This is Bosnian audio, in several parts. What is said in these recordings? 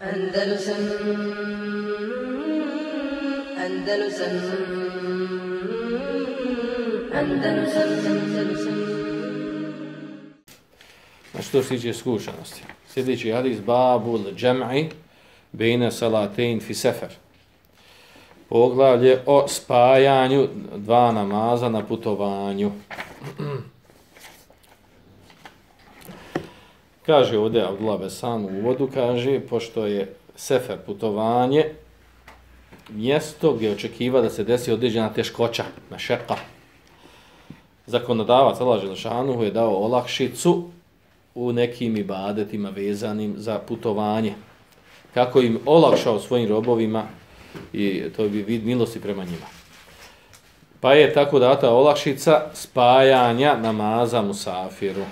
Andalusam Andalusam Andalusam Andalusam Znači što se tiče skušanosti. Sljedeći hadis babul džem'i bejne salatein fi sefer. Poglavlje o spajanju dva namaza na putovanju. kaže ovdje Abdullah Besan u uvodu, kaže, pošto je sefer putovanje, mjesto gdje očekiva da se desi određena teškoća, na šeka. Zakonodavac Allah Želešanuhu je dao olakšicu u nekim ibadetima vezanim za putovanje. Kako im olakšao svojim robovima i to bi vid milosti prema njima. Pa je tako data olakšica spajanja namaza musafiru.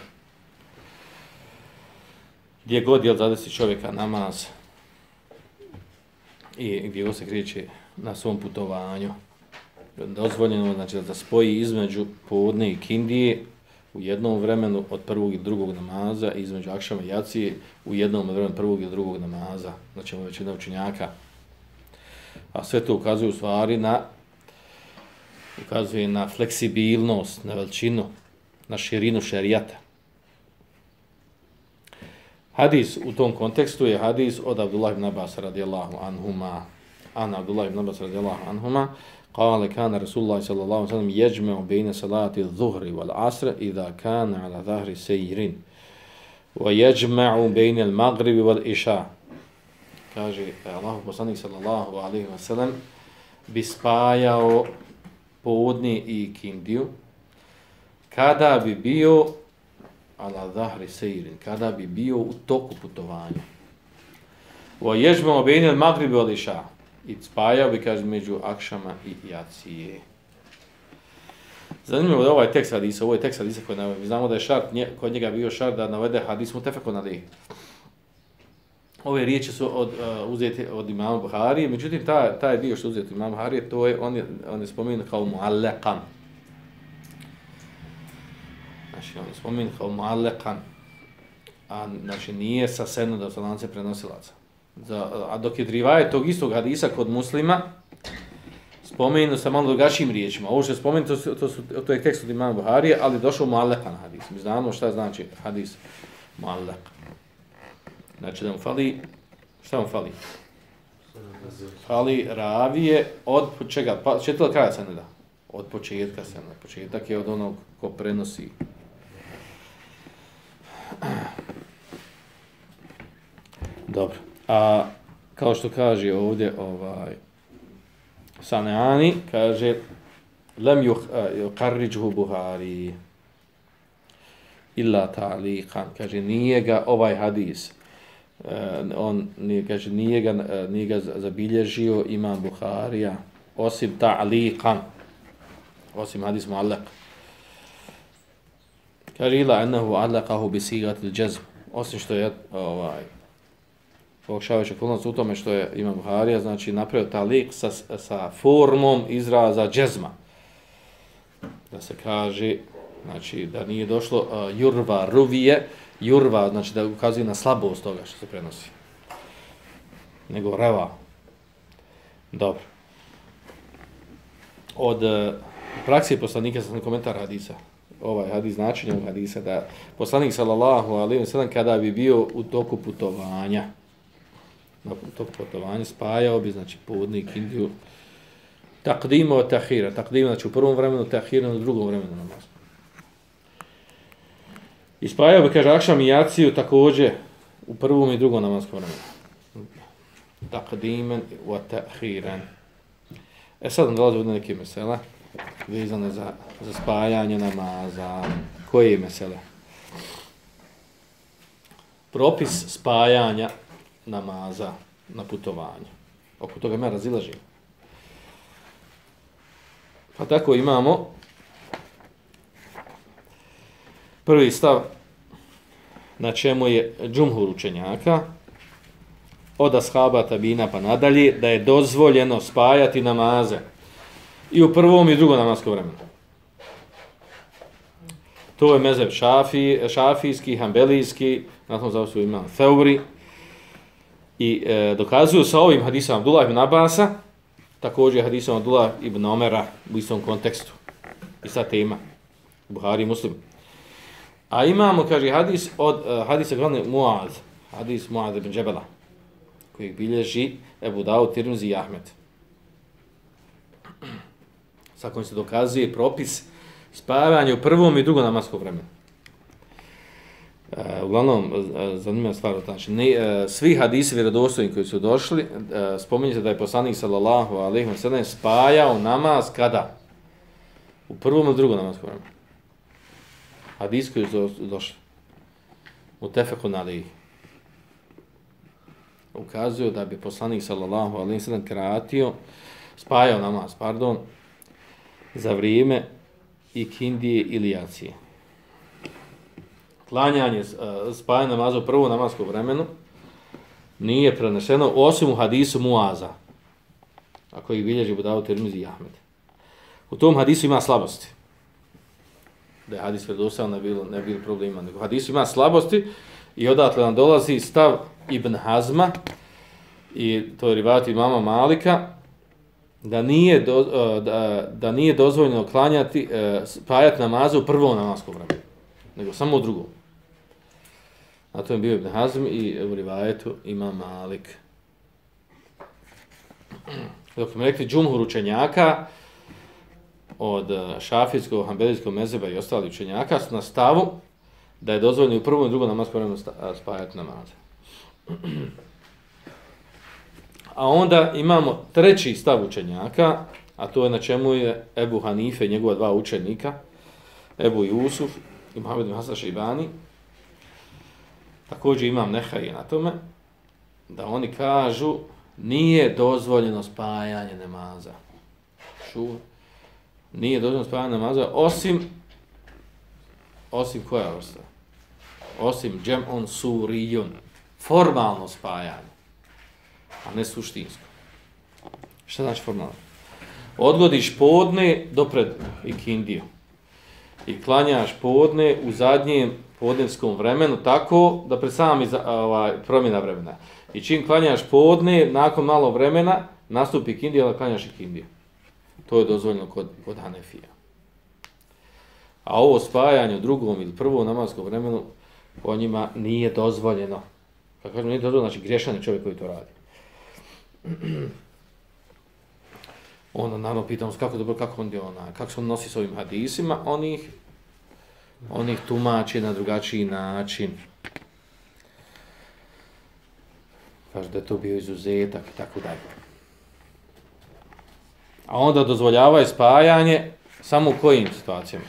Gdje god je zadesi čovjeka namaz i gdje god se kriječe na svom putovanju. Dozvoljeno znači, da spoji između podne i kindije u jednom vremenu od prvog i drugog namaza i između akšama i jacije u jednom vremenu prvog i drugog namaza. Znači ovo je većina učenjaka. A sve to ukazuje u stvari na ukazuje na fleksibilnost, na veličinu, na širinu šerijata. Hadis u tom kontekstu je hadis od Abdullah ibn Abbas radijallahu anhuma. An Abdullah ibn Abbas radijallahu anhuma. Kale kana Rasulullah sallallahu sallam jeđmeo bejne salati dhuhri wal asra idha kana ala dhahri sejirin. Wa jeđmeo bejne al magribi wal iša. Kaže e, Allahu poslanik sallallahu alaihi wasallam bi spajao podni i kindiju kada bi bio ala zahri seirin, kada bi bio u toku putovanja. Wa yajma'u bayna magribi od iša. isha i spajao bi, kaže, među akšama i jacije. Zanimljivo da ovaj tekst hadisa, ovo je tekst hadisa koji navede. Znamo da je šart, nje, kod njega bio šart da navede hadis mu tefekon ali. Ove riječi su od, uh, uzete od imama Buhari, međutim, taj, taj dio što uzeti imama Buhari, to je, on je, on je spomenut kao muallekan. Znači, on je spomenut kao muallekan. A, znači, nije sa sedno da se lance prenosilaca za, a dok je drivaje tog istog hadisa kod muslima, spomenu sa malo drugačijim riječima. Ovo što je spomenuto, to, su, to, su, to je tekst od imama Buharije, ali došao muallekan hadis. Mi znamo šta znači hadis muallek. Znači da mu fali, šta mu fali? Fali ravije od čega? Pa, četila kraja se ne da? Od početka se ne. Početak je od onog ko prenosi. Dobro. A kao što kaže ovdje ovaj Saneani, kaže lem yuqarrijuhu Buhari illa ta'liqan, kaže nije ga ovaj hadis uh, on nije kaže nije ga uh, nije ga zabilježio imam Buharija osim ta'liqan osim hadis muallaq kaže ila annahu allaqahu bi sigati al-jazm osim što je ovaj pokušavajući okolnost u tome što je Imam Buharija, znači napravio ta lik sa, sa formom izraza džezma. Da se kaže, znači da nije došlo uh, jurva ruvije, jurva, znači da ukazuje na slabost toga što se prenosi. Nego reva. Dobro. Od uh, praksije poslanika sam komentar hadisa ovaj hadis značenje ovog hadisa da poslanik sallallahu alejhi ve sellem kada bi bio u toku putovanja na toku putovanja spajao bi, znači, podnik Indiju, takdimo tahira, takdima, znači u prvom vremenu, tahira u drugom vremenu namaz. I spajao bi, kaže, akšam i jaciju također u prvom i drugom namazskom vremenu. Takdimen wa tahiran. E sad nam dolazi od neke mesela, vezane za, za spajanje namaza. Koje je mesele? Propis spajanja namaza na putovanju. Oko toga me razilažim. Pa tako imamo prvi stav na čemu je džumhur učenjaka od ashaba tabina pa nadalje da je dozvoljeno spajati namaze i u prvom i drugom namaskom vremenu. To je mezeb šafi, šafijski, hambelijski, na tom zavstvu imam Theuri, I e, dokazuju sa ovim hadisom Abdullah ibn Abasa, također hadisom Abdullah ibn Omera u istom kontekstu. I sad tema. Buhari Muslim. A imamo, kaže, hadis od e, uh, hadisa glavne Muaz, hadis Muaz ibn Džebela, koji bilježi Ebu Dao, Tirmizi i Ahmed. Sa kojim se dokazuje propis spavanja u prvom i drugom namaskom vremenu. Uh, e, uglavnom, uh, zanimljiva stvar, znači, ne, uh, svi hadisi vjerodostojni koji su došli, uh, spominje se da je poslanik sallallahu alaihi wa sallam spajao namaz kada? U prvom i drugom namaskom vremenu. Hadis koji su došli. U tefeku na. Ukazuju da bi poslanik sallallahu alaihi wa sallam kratio, spajao namaz, pardon, za vrijeme i kindije ili jacije klanjanje, spajanje namaza u prvo namasko vremenu, nije prenešeno, osim u hadisu Muaza, a koji bilježi Budavu Tirmizi i Ahmed. U tom hadisu ima slabosti. Da je hadis predostavljeno, ne bilo, ne bilo problema. Nego hadisu ima slabosti i odatle nam dolazi stav Ibn Hazma, i to je rivati mama Malika, da nije, do, e, da, da nije dozvoljeno klanjati, e, spajati namaze u prvom namasku vremenu, nego samo u drugom. A to je bio Ibn Hazm i u rivajetu ima Malik. Dok smo rekli džumhur učenjaka od e, šafijskog, hambelijskog mezeba i ostali učenjaka su na stavu da je dozvoljeno u prvom i drugom namasku vremenu spajati namaze. A onda imamo treći stav učenjaka, a to je na čemu je Ebu Hanife i njegova dva učenika, Ebu Jusuf i Mohamed Hasan Šibani, Također imam nehaj na tome, da oni kažu nije dozvoljeno spajanje namaza. Šu, nije dozvoljeno spajanje namaza, osim, osim koja vrsta? Osim džem on surijun, formalno spajanje, a ne suštinsko. Šta znači formalno? Odgodiš podne do pred ikindiju i klanjaš podne u zadnjem podnevskom vremenu tako da pred sami ovaj, promjena vremena. I čim klanjaš podne, nakon malo vremena, nastupi kindija, da klanjaš i kindija. To je dozvoljeno kod, kod Hanefija. A ovo spajanje u drugom ili prvom namaskom vremenu, po njima nije dozvoljeno. Kako kažemo, nije dozvoljeno, znači grešan je čovjek koji to radi. Onda naravno pitamo kako dobro, kako on je ona, kako se on nosi s ovim hadisima, on ih on ih tumači na drugačiji način. Kaže da je to bio izuzetak i tako dalje. A onda dozvoljavaju spajanje samo u kojim situacijama?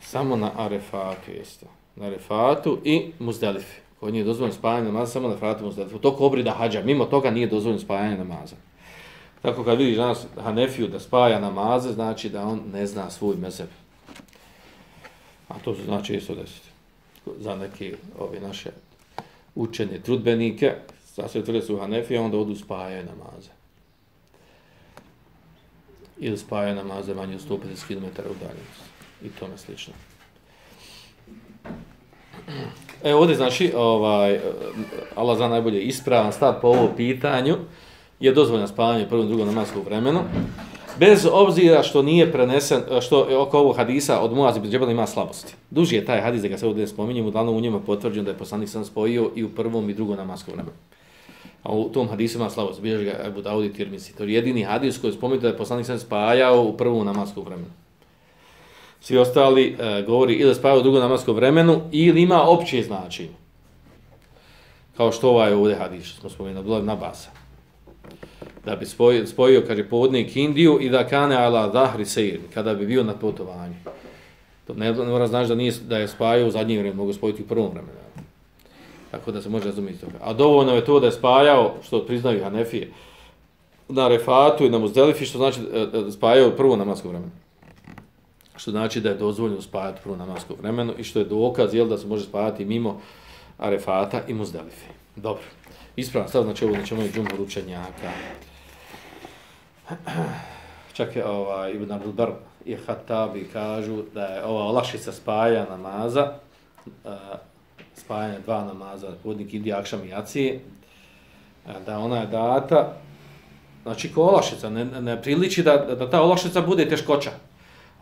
Samo na Arefatu jeste. Na Arefatu i Muzdelifi. Koji nije dozvoljeno spajanje namaza samo na fratu i Muzdelifi. U toku obrida hađa. Mimo toga nije dozvoljeno spajanje namaza. Tako kad vidiš danas Hanefiju da spaja namaze, znači da on ne zna svoj mezeb. A to se znači isto desiti. Za neke ove naše učene trudbenike, sa sve tvrde su Hanefije, onda odu spajaju namaze. Ili spajaju namaze manje od 150 km udaljenosti. I tome slično. E ovdje znači, ovaj, Allah za najbolje ispravan stav po ovo pitanju, je dozvoljeno spavanje prvom i drugom namaskom vremenu, bez obzira što nije prenesen, što oko ovog hadisa od Muaz ibn Džebel ima slabosti. Duži je taj hadis da ga se ovdje spominjem, uglavnom u njima potvrđeno da je poslanik sam spojio i u prvom i drugom namaskom vremenu. A u tom hadisu ima slabost, bilježi ga Ebu Dawud i Tirmisi. To je jedini hadis koji je spomenuto da je poslanik sam spajao u prvom namaskom vremenu. Svi ostali e, govori ili spavaju u drugom namaskom vremenu ili ima opće značenje. Kao što ovaj ovdje hadis, smo spomenuli, na basa da bi spojio, spojio kaže, povodnik Indiju i da kane ala dahri sejir, kada bi bio na putovanju. To ne, ne mora znači da, nije, da je spajao u zadnjem vremenu, mogu spojiti u prvom vremenu. Tako da se može razumjeti toga. A dovoljno je to da je spajao, što priznaju Hanefije, na refatu i na muzdelifi, što znači da spajao u prvom vremenu. Što znači da je dozvoljeno spajati prvo namasko vremenu i što je dokaz jel, da se može spajati mimo arefata i Muzdalife. Dobro. Ispravno stav, znači ovo nećemo i džumhur učenjaka. Čak je ovaj, Ibn Abdulbar i Hatabi kažu da je ova olakšica spaja namaza eh, spajanje dva namaza, podnik Indi, Akšam i Jacije, eh, da ona je data, znači ko olašica, ne, ne priliči da, da ta olašica bude teškoća.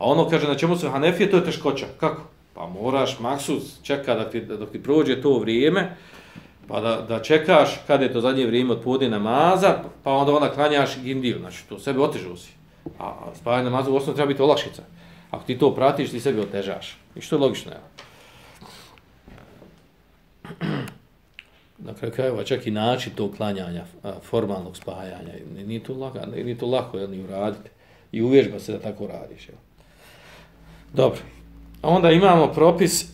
A ono kaže na čemu su Hanefije, to je teškoća. Kako? Pa moraš maksus čeka da ti, dok ti prođe to vrijeme, pa da, da čekaš kad je to zadnje vrijeme od podne namaza, pa onda onda klanjaš gindiju, znači to sebe otežu si. A spajanje namaza u osnovu treba biti olakšica. Ako ti to pratiš, ti sebi otežaš. I što je logično, evo. Na kraju krajeva čak i način tog klanjanja, formalnog spajanja, nije to lako, nije to lako jel, ni uraditi. I uvježba se da tako radiš. Jel. Dobro. A onda imamo propis,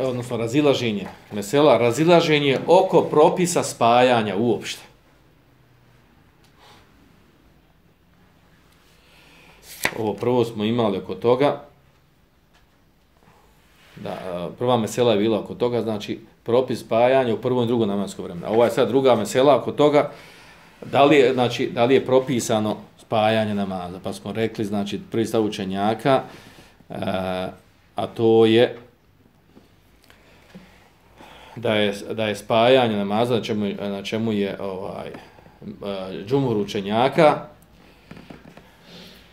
odnosno razilaženje, mesela, razilaženje oko propisa spajanja uopšte. Ovo prvo smo imali oko toga, da, prva mesela je bila oko toga, znači propis spajanja u prvom i drugom namanskom vremenu. A ovo je sad druga mesela oko toga, da li je, znači, da li je propisano spajanje namaza. Pa smo rekli, znači, prvi stav učenjaka, e, a to je da je, da je spajanje namaza, na čemu, na čemu je ovaj, eh, džumhur džumur učenjaka,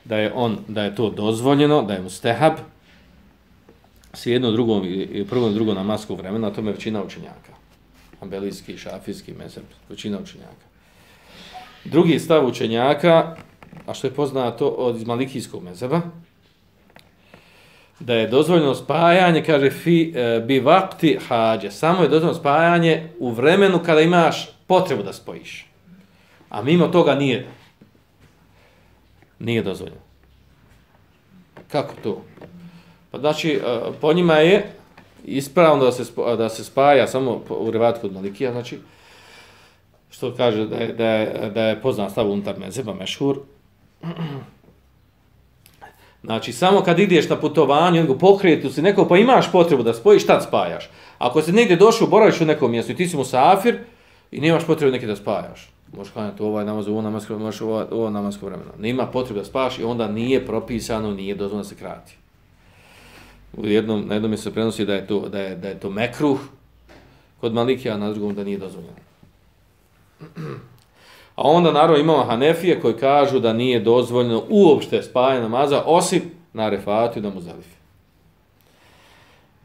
da je on da je to dozvoljeno, da je mu stehab, s jednom drugom i prvom i drugom namaskom vremena, to je većina učenjaka. Ambelijski, šafijski, mesep, većina učenjaka. Drugi stav učenjaka, a što je poznato od malikijskog mezeba, da je dozvoljeno spajanje, kaže, fi, e, bi vakti hađe. Samo je dozvoljeno spajanje u vremenu kada imaš potrebu da spojiš. A mimo toga nije. Nije dozvoljeno. Kako to? Pa znači, e, po njima je ispravno da se, da se spaja samo u revatku od Malikija, znači, što kaže da je, da je, da je poznan stav unutar mezeba, mešhur. Znači, samo kad ideš na putovanje, nego pokretu si neko, pa imaš potrebu da spojiš, tad spajaš. Ako se negdje došao, boraviš u nekom mjestu i ti si mu safir i nemaš potrebu neki da spajaš. Možeš klanjati ovaj namaz, ovo namaz, možeš ovo, ovaj- ovo namaz vremena. Nema potrebu da spajaš i onda nije propisano, nije dozvoljeno da se krati. U jednom, na jednom se prenosi da je to, da je, da je to mekruh kod Malikija, a na drugom da nije dozvoljeno. A onda naravno imamo Hanefije koji kažu da nije dozvoljeno uopšte spajanje namaza osim na refatu i na muzalifi.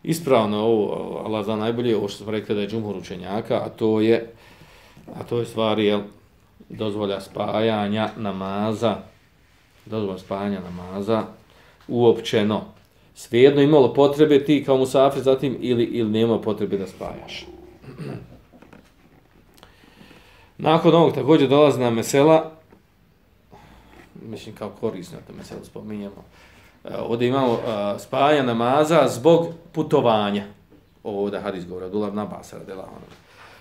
Ispravno ovo, Allah zna najbolje, ovo što smo rekli da je džumhur učenjaka, a to je, a to je stvari, jel, dozvolja spajanja namaza, dozvolja spajanja namaza uopćeno. Svejedno imalo potrebe ti kao musafir zatim ili, ili nema potrebe da spajaš. Nakon ovog također dolazi na mesela, mislim kao korisno da mesela spominjemo, e, ovdje imamo e, spajanja namaza zbog putovanja. Ovo Ovdje hadis govora, Dulav Nabasa dela ono.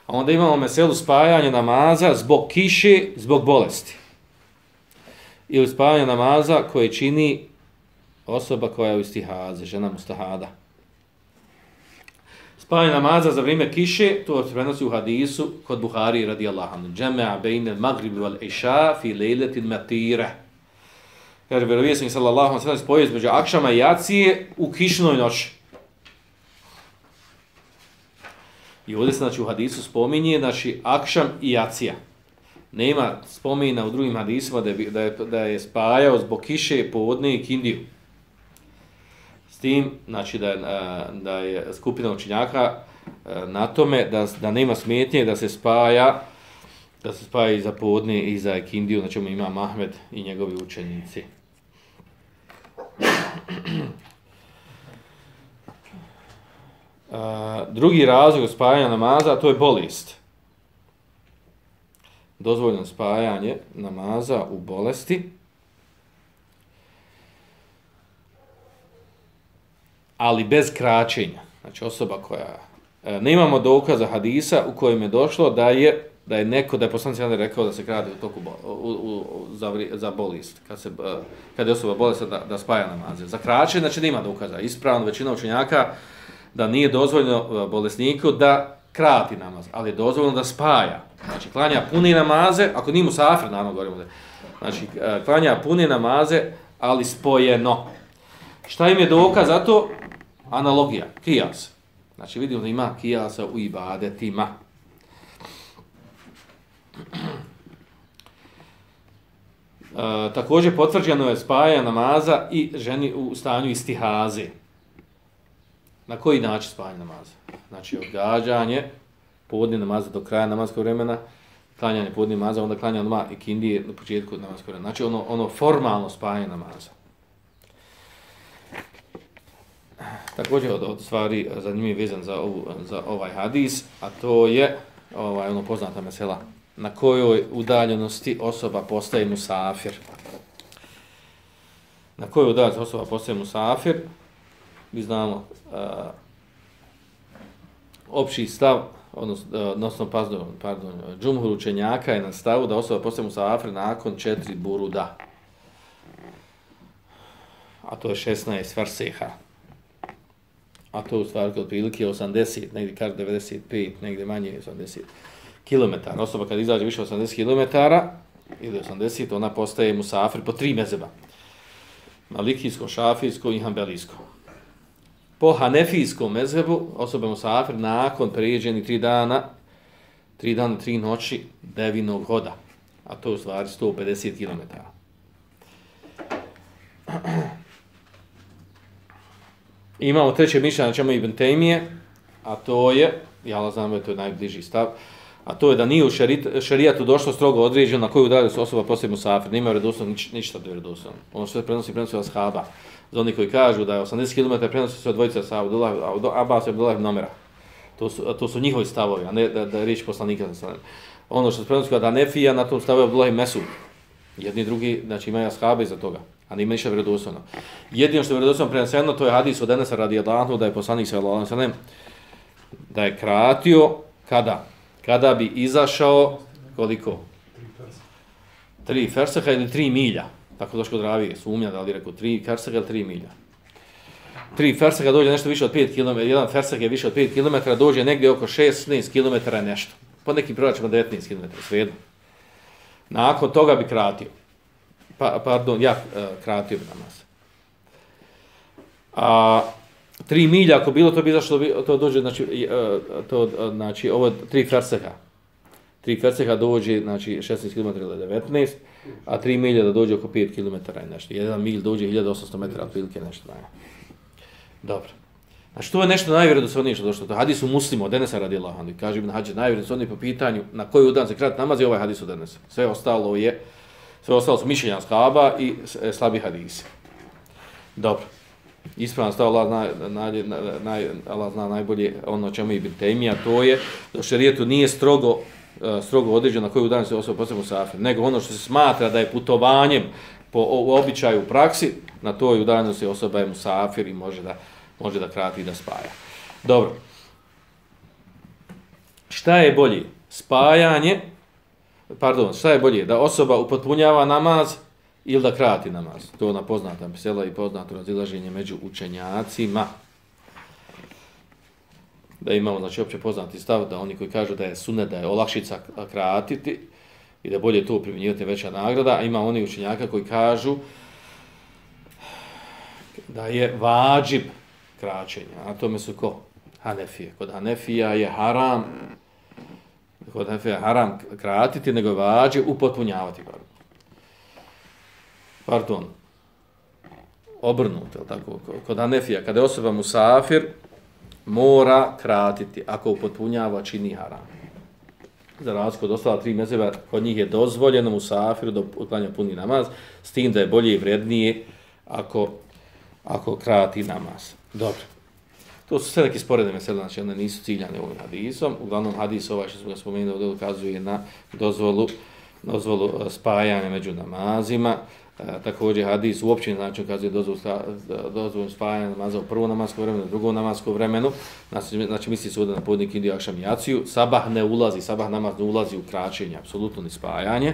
A onda imamo meselu spajanje namaza zbog kiše, zbog bolesti. Ili spajanje namaza koje čini osoba koja je u istihaze, žena mustahada spajanje namaza za vrijeme kiše, to se prenosi u hadisu kod Buhari radijallahu anhu. Džemea bejne magrib wal iša fi lejletin matire. Kaže, vjerovijesnik sallallahu alaihi sallam spojio između akšama i jacije u kišnoj noći. I ovdje se znači, u hadisu spominje znači, akšam i jacija. Nema spomina u drugim hadisima da je, da je, da je spajao zbog kiše povodne i kindiju tim, znači da je, da je skupina učinjaka na tome da, da nema smetnje da se spaja da se spaja i za podne i za ekindiju, znači ima Mahmed i njegovi učenici. drugi razlog spajanja namaza, to je bolest. Dozvoljeno spajanje namaza u bolesti. Ali bez kraćenja. Znači osoba koja e, ne imamo dokaza hadisa u kojem je došlo da je da je neko da je poslanik Andrej rekao da se krade u toku bo, u, u, za, za bolest kad se e, kad je osoba bolesna da, da spaja namaze. Za kraćenje znači nema dokaza. Ispravno većina učenjaka da nije dozvoljeno e, bolesniku da krati namaz, ali je dozvoljeno da spaja. Znači klanja puni namaze, ako nije musafir, naravno govorimo da Znači e, klanja puni namaze, ali spojeno. Šta im je dokaz za to? Analogija, kijas. Znači vidimo da ima kijasa u ibadetima. E, također potvrđeno je spaja namaza i ženi u stanju istihaze. Na koji način spajanje namaza? Znači odgađanje podne namaza do kraja namazskog vremena, klanjanje podne namaza, onda klanjanje odmah i kindije na početku namazskog vremena. Znači ono, ono formalno spajanje namaza. Također od, od stvari eh, zanimljiv vezan za, ovu, eh, za ovaj hadis, a to je ovaj, ono poznata mesela na kojoj udaljenosti osoba postaje musafir. Na kojoj udaljenosti osoba postaje musafir, mi znamo uh, opći stav, odnosno, odnosno pardon, pardon, džumhur učenjaka je na stavu da osoba postaje musafir nakon četiri buruda. A to je 16 farseha. A to u stvari od prilike 80, negdje kaže 95, negdje manje 80 km. Osoba kad izađe više 80 km ili 80, ona postaje musafir po tri mezeba. Malikijsko, šafijsko i hambelijsko. Po hanefijskom mezebu osoba musafir nakon prijeđeni tri dana, tri dana, tri noći devinog hoda. A to je u stvari 150 km. Imamo treće mišljenje na čemu Ibn Tejmije, a to je, ja znam to je to najbliži stav, a to je da nije u šerijatu došlo strogo određeno na koju udalju se osoba posebno safir, nema vredoslovno nič, ništa do vredoslovno. Ono što se prenosi, prenosi od shaba. Za oni koji kažu da je 80 km prenosi se od dvojica sa Abdullah, Abbas i Abdullah namera. To su, to su njihovi stavovi, a ne da, da je riječ poslanika. Ono što se prenosi od Anefija, na tom stavu je Abdullah i Mesud. Jedni drugi, znači imaju ashabe iza toga, a nema ništa vjerodostojno. Jedino što je vjerodostojno prenoseno, to je hadis od Enesa radi Adlahu, da je poslanik sallallahu alejhi da je kratio kada kada bi izašao koliko? Tri ferseha ili tri milja. Tako došlo od Ravije, sumnja da li rekao tri ferseha ili tri milja. Tri ferseha dođe nešto više od 5 km, jedan ferseh je više od 5 km, dođe negdje oko 16 km nešto. Po nekim proračima 19 km, svejedno. Nakon toga bi kratio. Pa, pardon, ja e, kratio bi namaz. A, tri milja, ako bilo to bi zašto to dođe, znači, e, to, e, znači, ovo tri ferseha. Tri ferseha dođe, znači, 16 km ili 19, a tri milja da dođe oko 5 km i nešto. Jedan milj dođe 1800 metara, otprilike nešto. Ne. Dobro. Znači, to je nešto najvjerodostojnije što došlo. To hadis u muslimu, od Denesa radi Allah. Kaže Ibn Hađe, najvjerodostojnije po pitanju na koji udan se krat namaz je ovaj hadis od Denesa. Sve ostalo je, sve ostalo su mišljenja skaba i e, slabi hadisi. Dobro ispravno stav Allah zna, naj, naj, Allah zna najbolje ono čemu je temija, to je da šerijetu nije strogo e, strogo određeno na koju dan se osoba posebno safir, nego ono što se smatra da je putovanjem po običaju u praksi, na toj udaljenosti osoba je musafir i može da, može da krati i da spaja. Dobro. Šta je bolje? Spajanje, pardon, šta je bolje? Da osoba upotpunjava namaz ili da krati namaz. To je ona poznata mesela i poznato razilaženje među učenjacima. Da imamo, znači, opće poznati stav da oni koji kažu da je sunne, da je olakšica kratiti i da bolje to primjenjivati veća nagrada, a ima oni učenjaka koji kažu da je vađib kraćenja. A tome su ko? Hanefije. Kod Hanefija je haram kod Hanefija haram kratiti, nego vađe upotpunjavati. Pardon pardon, obrnut, je tako, kod Anefija, kada je osoba musafir, mora kratiti, ako upotpunjava, čini haram. Za razliku od ostala tri mezeva, kod njih je dozvoljeno musafiru da uklanja puni namaz, s tim da je bolje i vrednije ako, ako krati namaz. Dobro. To su sve neke sporedne mesele, znači one nisu ciljane ovim hadisom. Uglavnom hadis ovaj što smo ga spomenuli ovdje ukazuje na dozvolu, dozvolu e, spajanja među namazima. E, također hadis uopće znači ukazuje dozvolu dozvolu spajanja namaza u prvo namasko vremenu, u drugo namasko vremenu, znači, znači misli se ovdje na podnik indiju akšam jaciju, sabah ne ulazi, sabah namaz ne ulazi u kraćenje, apsolutno ni spajanje.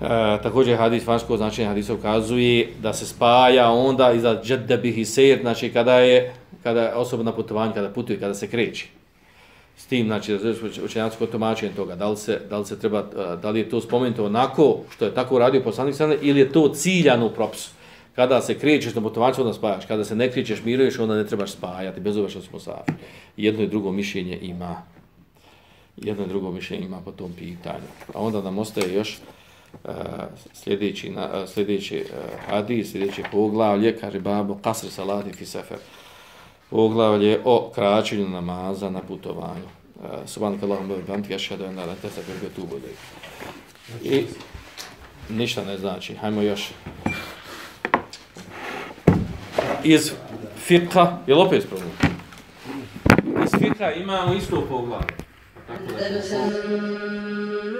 E, također hadis vanjsko značenje hadisa ukazuje da se spaja onda iza džedde bihi sejr, znači kada je, kada je osoba na putovanju, kada putuje, kada se kreće s tim, znači, učenjaci kod tumačenja toga, da li, se, da li se treba, e, da li je to spomenuto onako što je tako uradio poslanik sada, ili je to ciljano u propisu. Kada se krećeš na putovanju, onda spajaš. Kada se ne krećeš, miruješ, onda ne trebaš spajati, bez obzira što smo safi. Jedno i drugo mišljenje ima. Jedno i drugo mišljenje ima po tom pitanju. A onda nam ostaje još Eh, sljedeći, na, eh, sljedeći uh, hadis, sljedeći poglavlje, kaže babo, Kasr salati Fisefer. Poglavlje o kraćenju namaza na putovanju. Uh, Subhanak Allahum bebe bamti, ašhadu en la ilaha illa anta, tu bude. I ništa ne znači. Hajmo još. Iz fiqha, je li opet problem? Iz fiqha imamo isto poglavlje. Tako da.